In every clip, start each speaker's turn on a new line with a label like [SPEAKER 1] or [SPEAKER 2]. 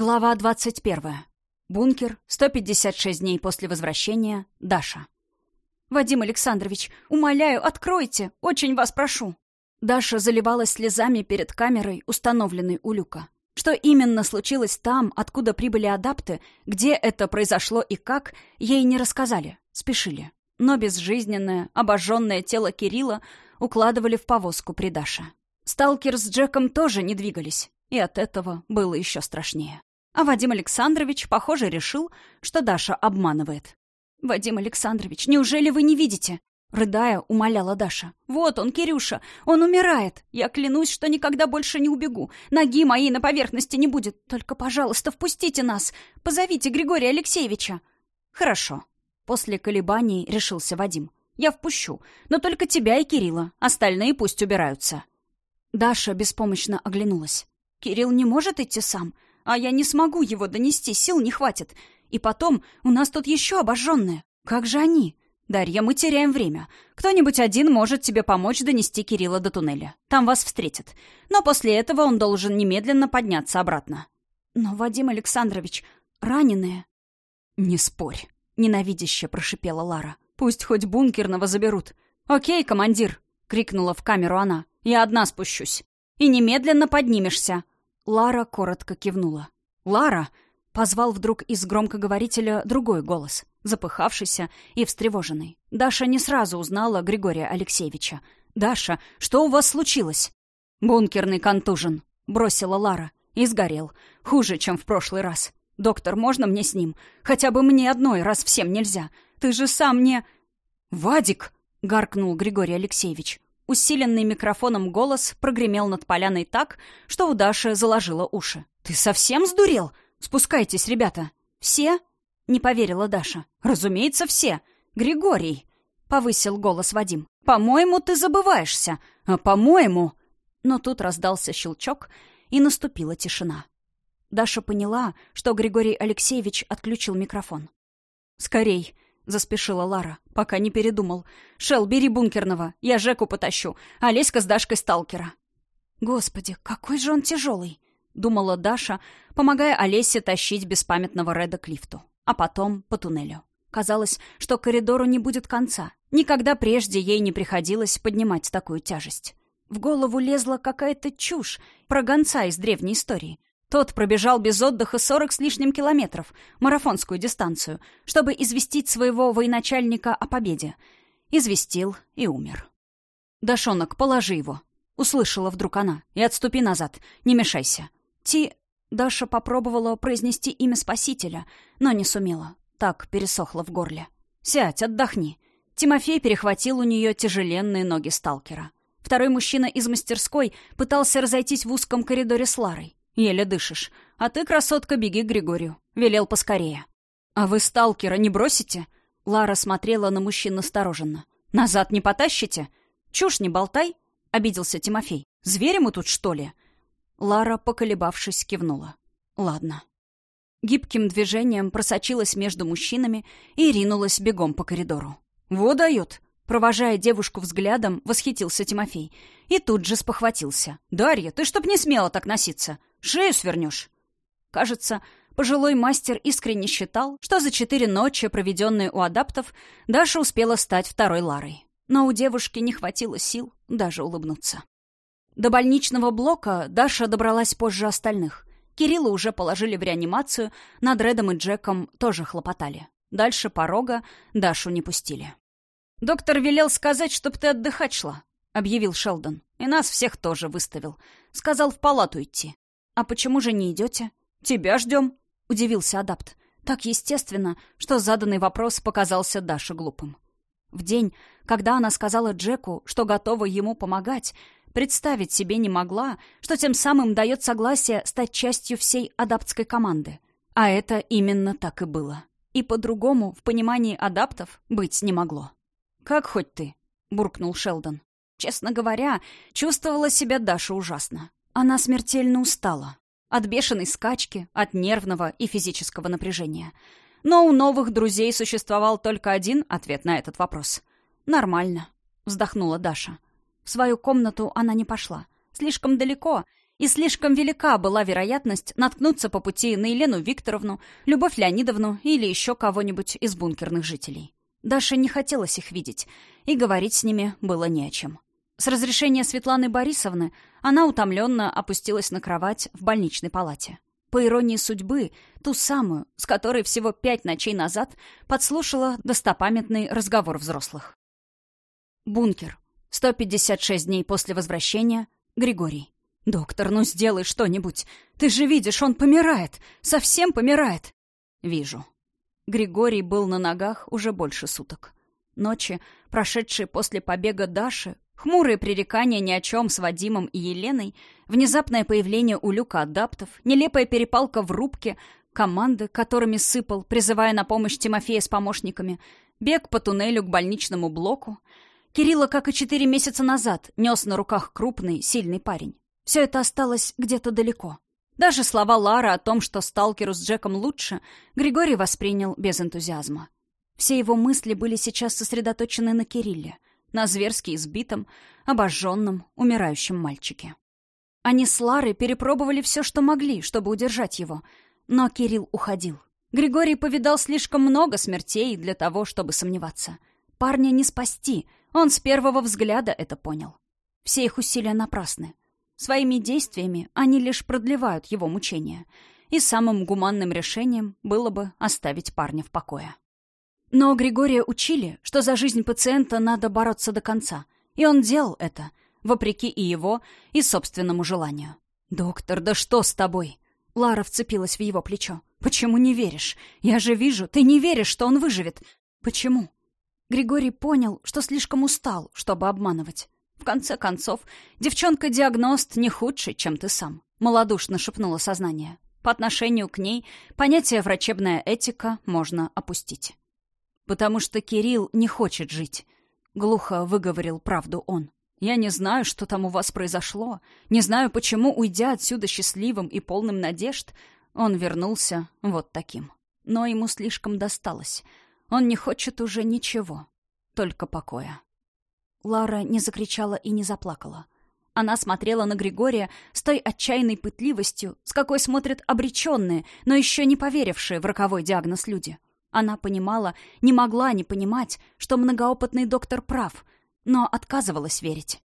[SPEAKER 1] Глава 21. Бункер. 156 дней после возвращения. Даша. «Вадим Александрович, умоляю, откройте! Очень вас прошу!» Даша заливалась слезами перед камерой, установленной у люка. Что именно случилось там, откуда прибыли адапты, где это произошло и как, ей не рассказали, спешили. Но безжизненное, обожженное тело Кирилла укладывали в повозку при Даше. Сталкер с Джеком тоже не двигались, и от этого было еще страшнее. А Вадим Александрович, похоже, решил, что Даша обманывает. «Вадим Александрович, неужели вы не видите?» Рыдая, умоляла Даша. «Вот он, Кирюша, он умирает. Я клянусь, что никогда больше не убегу. Ноги моей на поверхности не будет. Только, пожалуйста, впустите нас. Позовите Григория Алексеевича». «Хорошо». После колебаний решился Вадим. «Я впущу. Но только тебя и Кирилла. Остальные пусть убираются». Даша беспомощно оглянулась. Кирилл не может идти сам, а я не смогу его донести, сил не хватит. И потом, у нас тут еще обожженные. Как же они? Дарья, мы теряем время. Кто-нибудь один может тебе помочь донести Кирилла до туннеля. Там вас встретят. Но после этого он должен немедленно подняться обратно. Но, Вадим Александрович, раненые... Не спорь, ненавидяще прошипела Лара. Пусть хоть бункерного заберут. Окей, командир, крикнула в камеру она. Я одна спущусь. И немедленно поднимешься. Лара коротко кивнула. «Лара!» — позвал вдруг из громкоговорителя другой голос, запыхавшийся и встревоженный. Даша не сразу узнала Григория Алексеевича. «Даша, что у вас случилось?» «Бункерный контужен», — бросила Лара. «И сгорел. Хуже, чем в прошлый раз. Доктор, можно мне с ним? Хотя бы мне одной, раз всем нельзя. Ты же сам не...» «Вадик!» — гаркнул Григорий Алексеевич. Усиленный микрофоном голос прогремел над поляной так, что у Даши заложило уши. «Ты совсем сдурел? Спускайтесь, ребята!» «Все?» — не поверила Даша. «Разумеется, все! Григорий!» — повысил голос Вадим. «По-моему, ты забываешься! А по-моему...» Но тут раздался щелчок, и наступила тишина. Даша поняла, что Григорий Алексеевич отключил микрофон. «Скорей!» Заспешила Лара, пока не передумал. «Шел, бери бункерного, я Жеку потащу, а Леська с Дашкой сталкера». «Господи, какой же он тяжелый!» — думала Даша, помогая Олесе тащить беспамятного Реда к лифту, а потом по туннелю. Казалось, что коридору не будет конца. Никогда прежде ей не приходилось поднимать такую тяжесть. В голову лезла какая-то чушь про гонца из древней истории. Тот пробежал без отдыха сорок с лишним километров, марафонскую дистанцию, чтобы известить своего военачальника о победе. Известил и умер. «Дашонок, положи его», — услышала вдруг она. «И отступи назад, не мешайся». Ти... Даша попробовала произнести имя Спасителя, но не сумела. Так пересохло в горле. «Сядь, отдохни». Тимофей перехватил у нее тяжеленные ноги сталкера. Второй мужчина из мастерской пытался разойтись в узком коридоре с Ларой. Еле дышишь. А ты, красотка, беги к Григорию. Велел поскорее. А вы сталкера не бросите? Лара смотрела на мужчин настороженно. Назад не потащите? Чушь не болтай, обиделся Тимофей. Звери мы тут, что ли? Лара, поколебавшись, кивнула. Ладно. Гибким движением просочилась между мужчинами и ринулась бегом по коридору. «Во дает!» Провожая девушку взглядом, восхитился Тимофей. И тут же спохватился. «Дарья, ты чтоб не смела так носиться. Шею свернешь!» Кажется, пожилой мастер искренне считал, что за четыре ночи, проведенные у адаптов, Даша успела стать второй Ларой. Но у девушки не хватило сил даже улыбнуться. До больничного блока Даша добралась позже остальных. Кирилла уже положили в реанимацию, над Редом и Джеком тоже хлопотали. Дальше порога Дашу не пустили. «Доктор велел сказать, чтоб ты отдыхать шла», — объявил Шелдон. «И нас всех тоже выставил. Сказал в палату идти. «А почему же не идете?» «Тебя ждем», — удивился адапт. Так естественно, что заданный вопрос показался Даше глупым. В день, когда она сказала Джеку, что готова ему помогать, представить себе не могла, что тем самым дает согласие стать частью всей адаптской команды. А это именно так и было. И по-другому, в понимании адаптов, быть не могло. «Как хоть ты?» — буркнул Шелдон. Честно говоря, чувствовала себя Даша ужасно. Она смертельно устала. От бешеной скачки, от нервного и физического напряжения. Но у новых друзей существовал только один ответ на этот вопрос. «Нормально», — вздохнула Даша. В свою комнату она не пошла. Слишком далеко, И слишком велика была вероятность наткнуться по пути на Елену Викторовну, Любовь Леонидовну или еще кого-нибудь из бункерных жителей. Даше не хотелось их видеть, и говорить с ними было не о чем. С разрешения Светланы Борисовны она утомленно опустилась на кровать в больничной палате. По иронии судьбы, ту самую, с которой всего пять ночей назад подслушала достопамятный разговор взрослых. Бункер. 156 дней после возвращения. Григорий. «Доктор, ну сделай что-нибудь. Ты же видишь, он помирает. Совсем помирает». «Вижу». Григорий был на ногах уже больше суток. Ночи, прошедшие после побега Даши, хмурые пререкания ни о чем с Вадимом и Еленой, внезапное появление у Люка адаптов, нелепая перепалка в рубке, команды, которыми сыпал, призывая на помощь Тимофея с помощниками, бег по туннелю к больничному блоку. Кирилла, как и четыре месяца назад, нес на руках крупный, сильный парень. Все это осталось где-то далеко. Даже слова Лары о том, что сталкеру с Джеком лучше, Григорий воспринял без энтузиазма. Все его мысли были сейчас сосредоточены на Кирилле, на зверски избитом, обожженном, умирающем мальчике. Они с Ларой перепробовали все, что могли, чтобы удержать его, но Кирилл уходил. Григорий повидал слишком много смертей для того, чтобы сомневаться. Парня не спасти, он с первого взгляда это понял. Все их усилия напрасны. Своими действиями они лишь продлевают его мучения, и самым гуманным решением было бы оставить парня в покое. Но Григория учили, что за жизнь пациента надо бороться до конца, и он делал это, вопреки и его, и собственному желанию. «Доктор, да что с тобой?» Лара вцепилась в его плечо. «Почему не веришь? Я же вижу, ты не веришь, что он выживет. Почему?» Григорий понял, что слишком устал, чтобы обманывать. В конце концов, девчонка-диагност не худший, чем ты сам. Молодушно шепнуло сознание. По отношению к ней понятие «врачебная этика» можно опустить. «Потому что Кирилл не хочет жить», — глухо выговорил правду он. «Я не знаю, что там у вас произошло, не знаю, почему, уйдя отсюда счастливым и полным надежд, он вернулся вот таким. Но ему слишком досталось. Он не хочет уже ничего, только покоя». Лара не закричала и не заплакала. Она смотрела на Григория с той отчаянной пытливостью, с какой смотрят обреченные, но еще не поверившие в роковой диагноз люди. Она понимала, не могла не понимать, что многоопытный доктор прав, но отказывалась верить.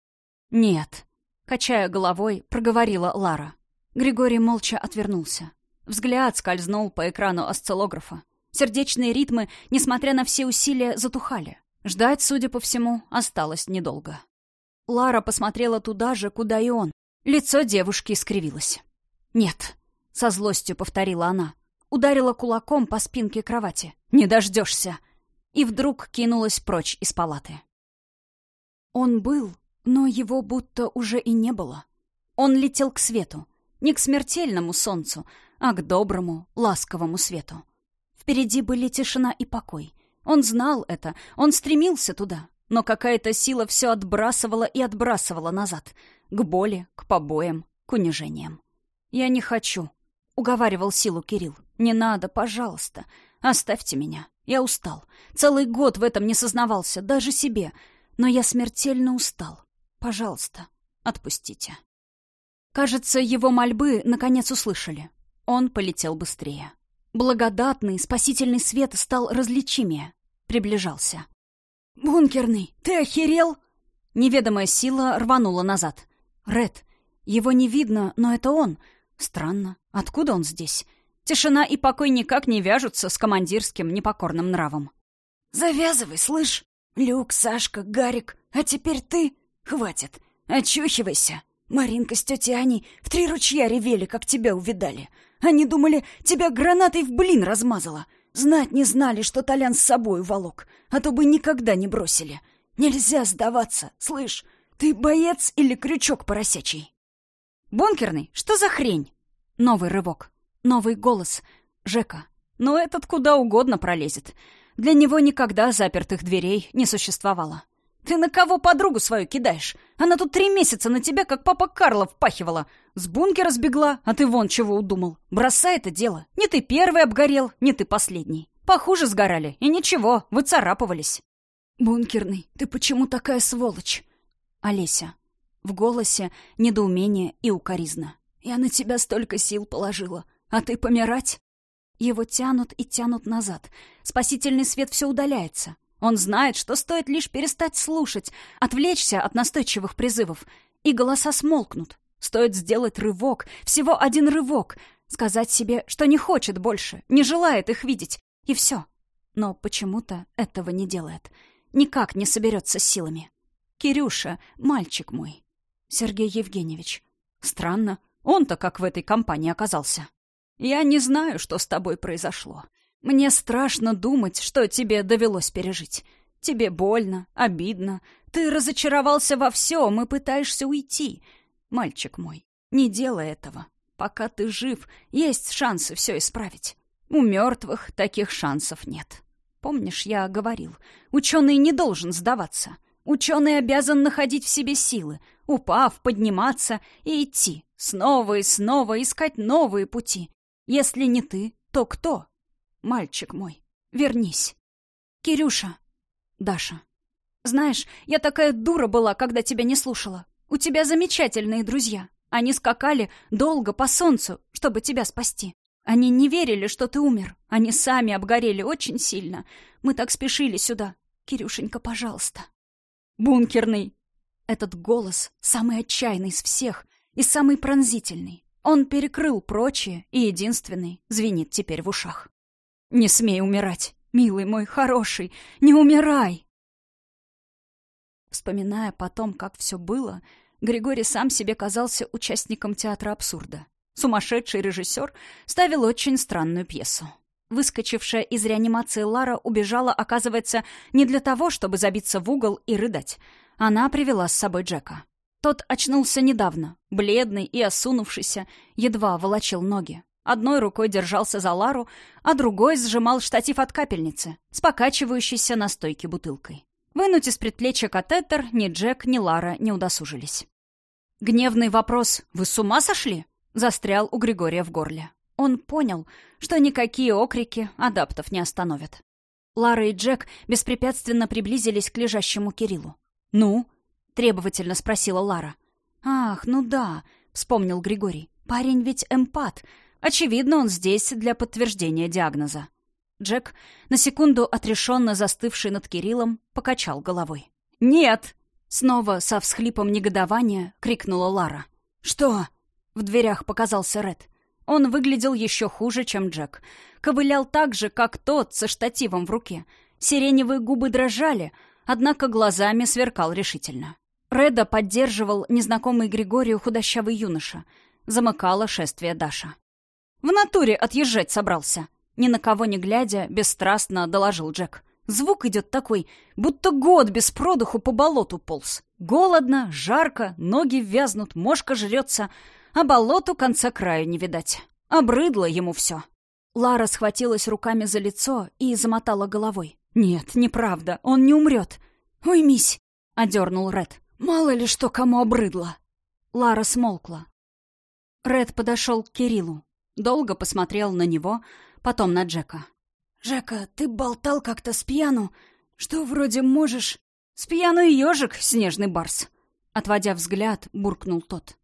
[SPEAKER 1] «Нет», — качая головой, проговорила Лара. Григорий молча отвернулся. Взгляд скользнул по экрану осциллографа. Сердечные ритмы, несмотря на все усилия, затухали. Ждать, судя по всему, осталось недолго. Лара посмотрела туда же, куда и он. Лицо девушки искривилось. «Нет», — со злостью повторила она. Ударила кулаком по спинке кровати. «Не дождешься!» И вдруг кинулась прочь из палаты. Он был, но его будто уже и не было. Он летел к свету. Не к смертельному солнцу, а к доброму, ласковому свету. Впереди были тишина и покой. Он знал это, он стремился туда, но какая-то сила все отбрасывала и отбрасывала назад, к боли, к побоям, к унижениям. «Я не хочу», — уговаривал силу Кирилл. «Не надо, пожалуйста, оставьте меня. Я устал. Целый год в этом не сознавался, даже себе. Но я смертельно устал. Пожалуйста, отпустите». Кажется, его мольбы наконец услышали. Он полетел быстрее. Благодатный, спасительный свет стал различимее приближался. «Бункерный, ты охерел?» Неведомая сила рванула назад. Ред. Его не видно, но это он. Странно. Откуда он здесь? Тишина и покой никак не вяжутся с командирским непокорным нравом. «Завязывай, слышь? Люк, Сашка, Гарик, а теперь ты? Хватит. Очухивайся. Маринка с тетей Аней в три ручья ревели, как тебя увидали. Они думали, тебя гранатой в блин размазала. Знать не знали, что Толян с собой волок, а то бы никогда не бросили. Нельзя сдаваться, слышь, ты боец или крючок поросячий? Бункерный, что за хрень? Новый рывок, новый голос. Жека. Но этот куда угодно пролезет. Для него никогда запертых дверей не существовало. Ты на кого подругу свою кидаешь? Она тут три месяца на тебя, как папа Карло, впахивала. С бункера сбегла, а ты вон чего удумал. Бросай это дело. Не ты первый обгорел, не ты последний. Похуже сгорали, и ничего, выцарапывались. Бункерный, ты почему такая сволочь? Олеся. В голосе недоумение и укоризна. Я на тебя столько сил положила, а ты помирать?» Его тянут и тянут назад. Спасительный свет все удаляется. Он знает, что стоит лишь перестать слушать, отвлечься от настойчивых призывов, и голоса смолкнут. Стоит сделать рывок, всего один рывок, сказать себе, что не хочет больше, не желает их видеть, и все. Но почему-то этого не делает. Никак не соберется силами. Кирюша, мальчик мой. Сергей Евгеньевич. Странно, он-то как в этой компании оказался. Я не знаю, что с тобой произошло. Мне страшно думать, что тебе довелось пережить. Тебе больно, обидно. Ты разочаровался во всем и пытаешься уйти. Мальчик мой, не делай этого. Пока ты жив, есть шансы все исправить. У мертвых таких шансов нет. Помнишь, я говорил, ученый не должен сдаваться. Ученый обязан находить в себе силы, упав, подниматься и идти, снова и снова искать новые пути. Если не ты, то кто? Мальчик мой, вернись. Кирюша. Даша. Знаешь, я такая дура была, когда тебя не слушала. У тебя замечательные друзья. Они скакали долго по солнцу, чтобы тебя спасти. Они не верили, что ты умер. Они сами обгорели очень сильно. Мы так спешили сюда. Кирюшенька, пожалуйста. Бункерный. Этот голос самый отчаянный из всех и самый пронзительный. Он перекрыл прочие и единственный звенит теперь в ушах. «Не смей умирать, милый мой, хороший, не умирай!» Вспоминая потом, как все было, Григорий сам себе казался участником театра абсурда. Сумасшедший режиссер ставил очень странную пьесу. Выскочившая из реанимации Лара убежала, оказывается, не для того, чтобы забиться в угол и рыдать. Она привела с собой Джека. Тот очнулся недавно, бледный и осунувшийся, едва волочил ноги. Одной рукой держался за Лару, а другой сжимал штатив от капельницы с покачивающейся на стойке бутылкой. Вынуть из предплечья катетер ни Джек, ни Лара не удосужились. Гневный вопрос «Вы с ума сошли?» застрял у Григория в горле. Он понял, что никакие окрики адаптов не остановят. Лара и Джек беспрепятственно приблизились к лежащему Кириллу. «Ну?» требовательно спросила Лара. «Ах, ну да», — вспомнил Григорий. «Парень ведь эмпат. Очевидно, он здесь для подтверждения диагноза». Джек, на секунду отрешенно застывший над Кириллом, покачал головой. «Нет!» — снова со всхлипом негодования крикнула Лара. «Что?» — в дверях показался Ред. Он выглядел еще хуже, чем Джек. Ковылял так же, как тот, со штативом в руке. Сиреневые губы дрожали, однако глазами сверкал решительно. Реда поддерживал незнакомый Григорию худощавый юноша. Замыкала шествие Даша. «В натуре отъезжать собрался!» Ни на кого не глядя, бесстрастно доложил Джек. Звук идет такой, будто год без продуху по болоту полз. Голодно, жарко, ноги вязнут, мошка жрется, а болоту конца краю не видать. Обрыдло ему все. Лара схватилась руками за лицо и замотала головой. «Нет, неправда, он не умрет». «Уймись», — одернул Ред. Мало ли что кому обрыдло. Лара смолкла. Ред подошел к Кириллу. Долго посмотрел на него, потом на Джека. «Джека, ты болтал как-то с пьяну, что вроде можешь...» «С пьяну и ежик, снежный барс!» Отводя взгляд, буркнул тот.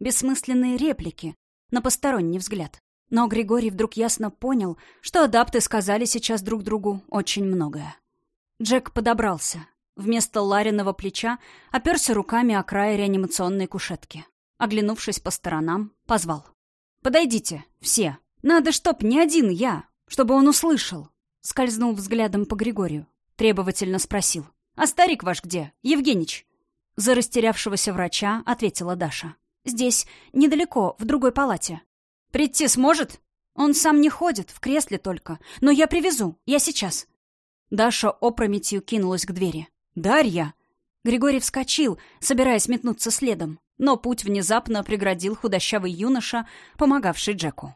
[SPEAKER 1] Бессмысленные реплики, на посторонний взгляд. Но Григорий вдруг ясно понял, что адапты сказали сейчас друг другу очень многое. Джек подобрался, Вместо Лариного плеча оперся руками о край реанимационной кушетки. Оглянувшись по сторонам, позвал. «Подойдите, все. Надо, чтоб не один я, чтобы он услышал». Скользнул взглядом по Григорию. Требовательно спросил. «А старик ваш где? Евгенич?» За растерявшегося врача ответила Даша. «Здесь, недалеко, в другой палате». «Прийти сможет?» «Он сам не ходит, в кресле только. Но я привезу, я сейчас». Даша опрометью кинулась к двери. «Дарья!» Григорий вскочил, собираясь метнуться следом, но путь внезапно преградил худощавый юноша, помогавший Джеку.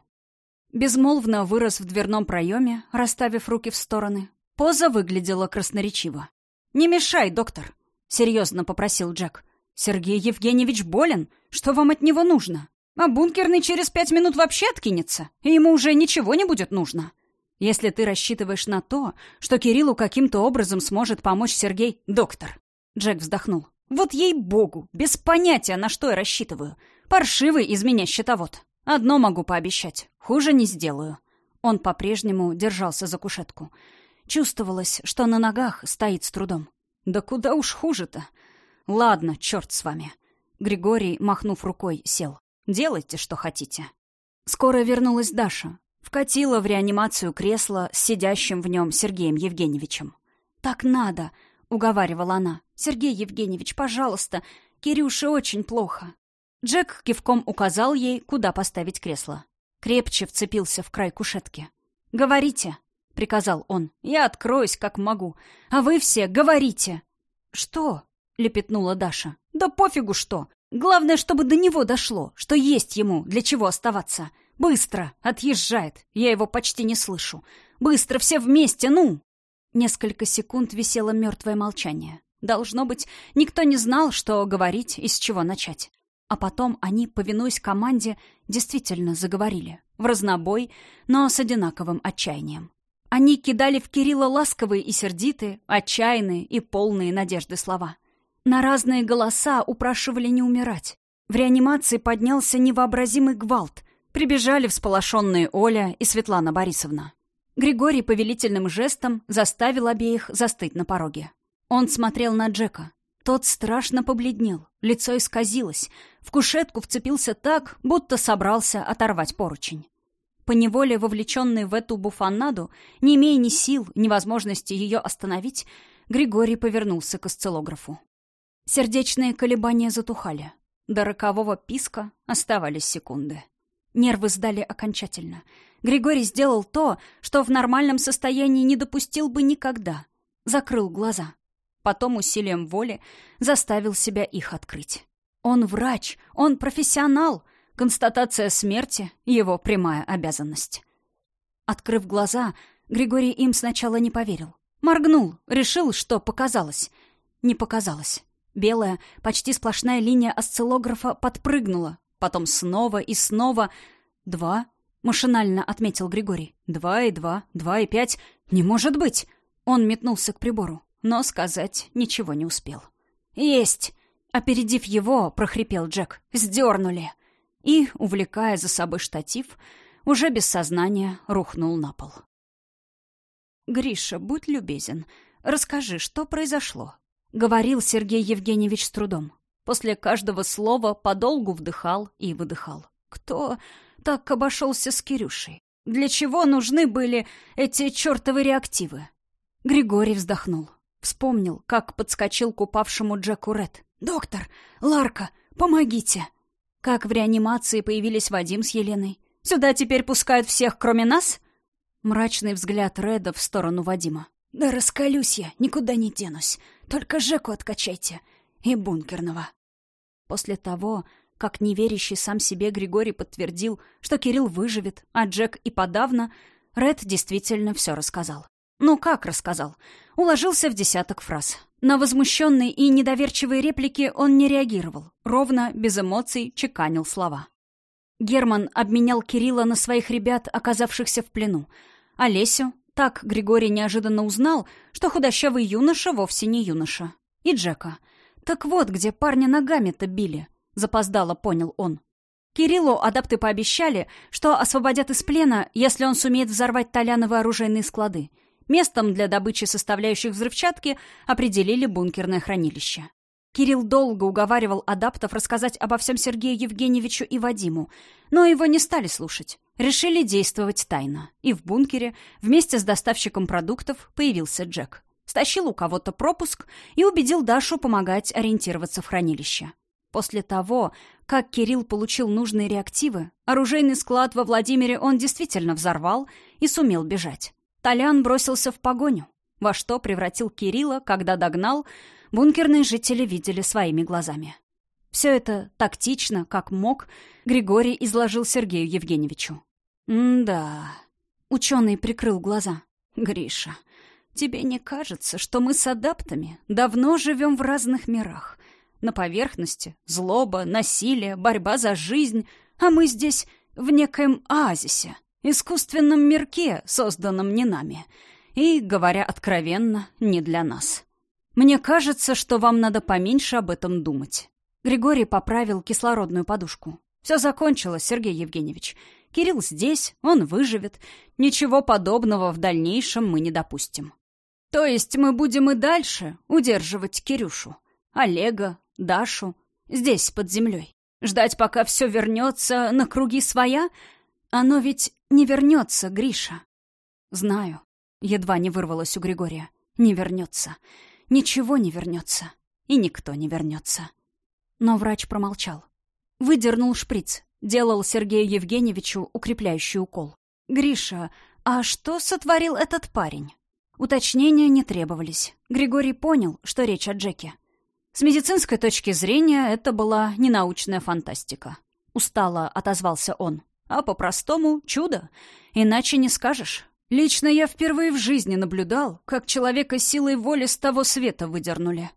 [SPEAKER 1] Безмолвно вырос в дверном проеме, расставив руки в стороны. Поза выглядела красноречиво. «Не мешай, доктор!» — серьезно попросил Джек. «Сергей Евгеньевич болен. Что вам от него нужно? А бункерный через пять минут вообще откинется, и ему уже ничего не будет нужно». Если ты рассчитываешь на то, что Кириллу каким-то образом сможет помочь Сергей, доктор. Джек вздохнул. Вот ей-богу, без понятия, на что я рассчитываю. Паршивый из меня счетовод. Одно могу пообещать. Хуже не сделаю. Он по-прежнему держался за кушетку. Чувствовалось, что на ногах стоит с трудом. Да куда уж хуже-то. Ладно, черт с вами. Григорий, махнув рукой, сел. Делайте, что хотите. Скоро вернулась Даша. Вкатила в реанимацию кресло с сидящим в нем Сергеем Евгеньевичем. «Так надо», — уговаривала она. «Сергей Евгеньевич, пожалуйста, Кирюше очень плохо». Джек кивком указал ей, куда поставить кресло. Крепче вцепился в край кушетки. «Говорите», — приказал он. «Я откроюсь, как могу. А вы все говорите». «Что?» — лепетнула Даша. «Да пофигу что. Главное, чтобы до него дошло, что есть ему, для чего оставаться. Быстро! Отъезжает. Я его почти не слышу. Быстро, все вместе, ну!» Несколько секунд висело мертвое молчание. Должно быть, никто не знал, что говорить и с чего начать. А потом они, повинуясь команде, действительно заговорили. В разнобой, но с одинаковым отчаянием. Они кидали в Кирилла ласковые и сердитые, отчаянные и полные надежды слова. На разные голоса упрашивали не умирать. В реанимации поднялся невообразимый гвалт. Прибежали всполошенные Оля и Светлана Борисовна. Григорий повелительным жестом заставил обеих застыть на пороге. Он смотрел на Джека. Тот страшно побледнел, лицо исказилось, в кушетку вцепился так, будто собрался оторвать поручень. Поневоле вовлеченный в эту буфанаду, не имея ни сил, ни возможности ее остановить, Григорий повернулся к осциллографу. Сердечные колебания затухали. До рокового писка оставались секунды. Нервы сдали окончательно. Григорий сделал то, что в нормальном состоянии не допустил бы никогда. Закрыл глаза. Потом усилием воли заставил себя их открыть. Он врач, он профессионал. Констатация смерти — его прямая обязанность. Открыв глаза, Григорий им сначала не поверил. Моргнул, решил, что показалось. Не показалось. Белая, почти сплошная линия осциллографа подпрыгнула. Потом снова и снова. «Два», — машинально отметил Григорий. «Два и два, два и пять. Не может быть!» Он метнулся к прибору но сказать ничего не успел. «Есть!» — опередив его, прохрипел Джек. «Сдернули!» И, увлекая за собой штатив, уже без сознания рухнул на пол. «Гриша, будь любезен, расскажи, что произошло?» — говорил Сергей Евгеньевич с трудом. После каждого слова подолгу вдыхал и выдыхал. «Кто так обошелся с Кирюшей? Для чего нужны были эти чертовы реактивы?» Григорий вздохнул. Вспомнил, как подскочил к упавшему Джеку Ред. «Доктор! Ларка! Помогите!» Как в реанимации появились Вадим с Еленой. «Сюда теперь пускают всех, кроме нас?» Мрачный взгляд Реда в сторону Вадима. «Да раскалюсь я, никуда не денусь. Только Жеку откачайте. И бункерного». После того, как неверящий сам себе Григорий подтвердил, что Кирилл выживет, а Джек и подавно, Ред действительно все рассказал. Ну как рассказал? Уложился в десяток фраз. На возмущенные и недоверчивые реплики он не реагировал. Ровно, без эмоций, чеканил слова. Герман обменял Кирилла на своих ребят, оказавшихся в плену. Олесю, так Григорий неожиданно узнал, что худощавый юноша вовсе не юноша. И Джека. Так вот, где парня ногами-то били. Запоздало понял он. Кириллу адапты пообещали, что освободят из плена, если он сумеет взорвать Толяновы оружейные склады. Местом для добычи составляющих взрывчатки определили бункерное хранилище. Кирилл долго уговаривал адаптов рассказать обо всем Сергею Евгеньевичу и Вадиму, но его не стали слушать. Решили действовать тайно. И в бункере вместе с доставщиком продуктов появился Джек. Стащил у кого-то пропуск и убедил Дашу помогать ориентироваться в хранилище. После того, как Кирилл получил нужные реактивы, оружейный склад во Владимире он действительно взорвал и сумел бежать. Толян бросился в погоню. Во что превратил Кирилла, когда догнал, бункерные жители видели своими глазами. Все это тактично, как мог, Григорий изложил Сергею Евгеньевичу. «М-да...» Ученый прикрыл глаза. «Гриша, тебе не кажется, что мы с адаптами давно живем в разных мирах? На поверхности злоба, насилие, борьба за жизнь, а мы здесь в некоем оазисе, искусственном мирке, созданном не нами. И, говоря откровенно, не для нас. Мне кажется, что вам надо поменьше об этом думать. Григорий поправил кислородную подушку. Все закончилось, Сергей Евгеньевич. Кирилл здесь, он выживет. Ничего подобного в дальнейшем мы не допустим. То есть мы будем и дальше удерживать Кирюшу, Олега, Дашу, здесь, под землей. Ждать, пока все вернется на круги своя? Оно ведь не вернется, Гриша. Знаю. Едва не вырвалось у Григория. Не вернется. Ничего не вернется. И никто не вернется. Но врач промолчал. Выдернул шприц. Делал Сергею Евгеньевичу укрепляющий укол. «Гриша, а что сотворил этот парень?» Уточнения не требовались. Григорий понял, что речь о Джеке. С медицинской точки зрения это была ненаучная фантастика. Устало отозвался он. А по-простому — чудо. Иначе не скажешь. Лично я впервые в жизни наблюдал, как человека силой воли с того света выдернули.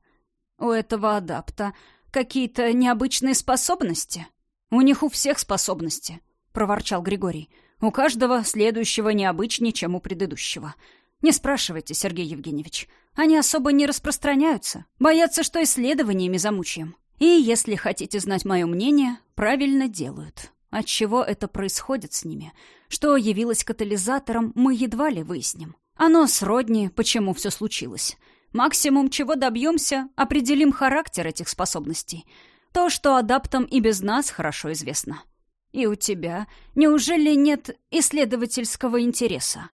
[SPEAKER 1] У этого адапта какие-то необычные способности. У них у всех способности, — проворчал Григорий. У каждого следующего необычнее, чем у предыдущего. Не спрашивайте, Сергей Евгеньевич. Они особо не распространяются. Боятся, что исследованиями замучаем. И, если хотите знать мое мнение, правильно делают. От чего это происходит с ними? Что явилось катализатором, мы едва ли выясним. Оно сродни, почему все случилось. Максимум, чего добьемся, определим характер этих способностей. То, что адаптам и без нас хорошо известно. И у тебя неужели нет исследовательского интереса?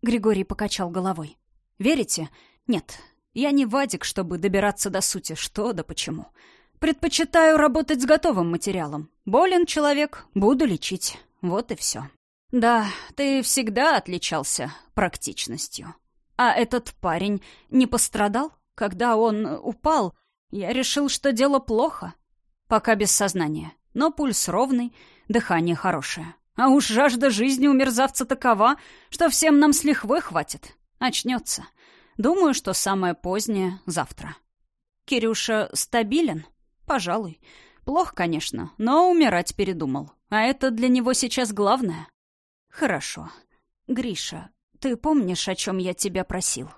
[SPEAKER 1] Григорий покачал головой. «Верите? Нет. Я не Вадик, чтобы добираться до сути, что да почему. Предпочитаю работать с готовым материалом. Болен человек, буду лечить. Вот и все. Да, ты всегда отличался практичностью. А этот парень не пострадал? Когда он упал, я решил, что дело плохо. Пока без сознания. Но пульс ровный, дыхание хорошее. А уж жажда жизни у мерзавца такова, что всем нам с лихвой хватит. Очнется. Думаю, что самое позднее — завтра. Кирюша стабилен? Пожалуй. Плохо, конечно, но умирать передумал. А это для него сейчас главное. Хорошо. Гриша, ты помнишь, о чем я тебя просил?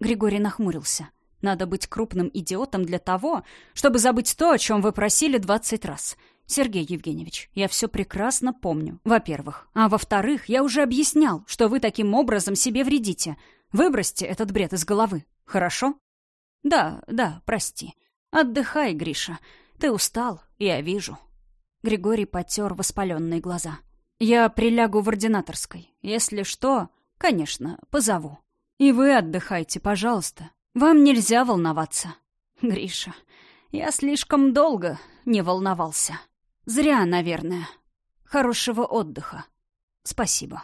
[SPEAKER 1] Григорий нахмурился. Надо быть крупным идиотом для того, чтобы забыть то, о чем вы просили двадцать раз — Сергей Евгеньевич, я все прекрасно помню, во-первых. А во-вторых, я уже объяснял, что вы таким образом себе вредите. Выбросьте этот бред из головы, хорошо? Да, да, прости. Отдыхай, Гриша. Ты устал, я вижу. Григорий потер воспаленные глаза. Я прилягу в ординаторской. Если что, конечно, позову. И вы отдыхайте, пожалуйста. Вам нельзя волноваться. Гриша, я слишком долго не волновался. Зря, наверное. Хорошего отдыха. Спасибо.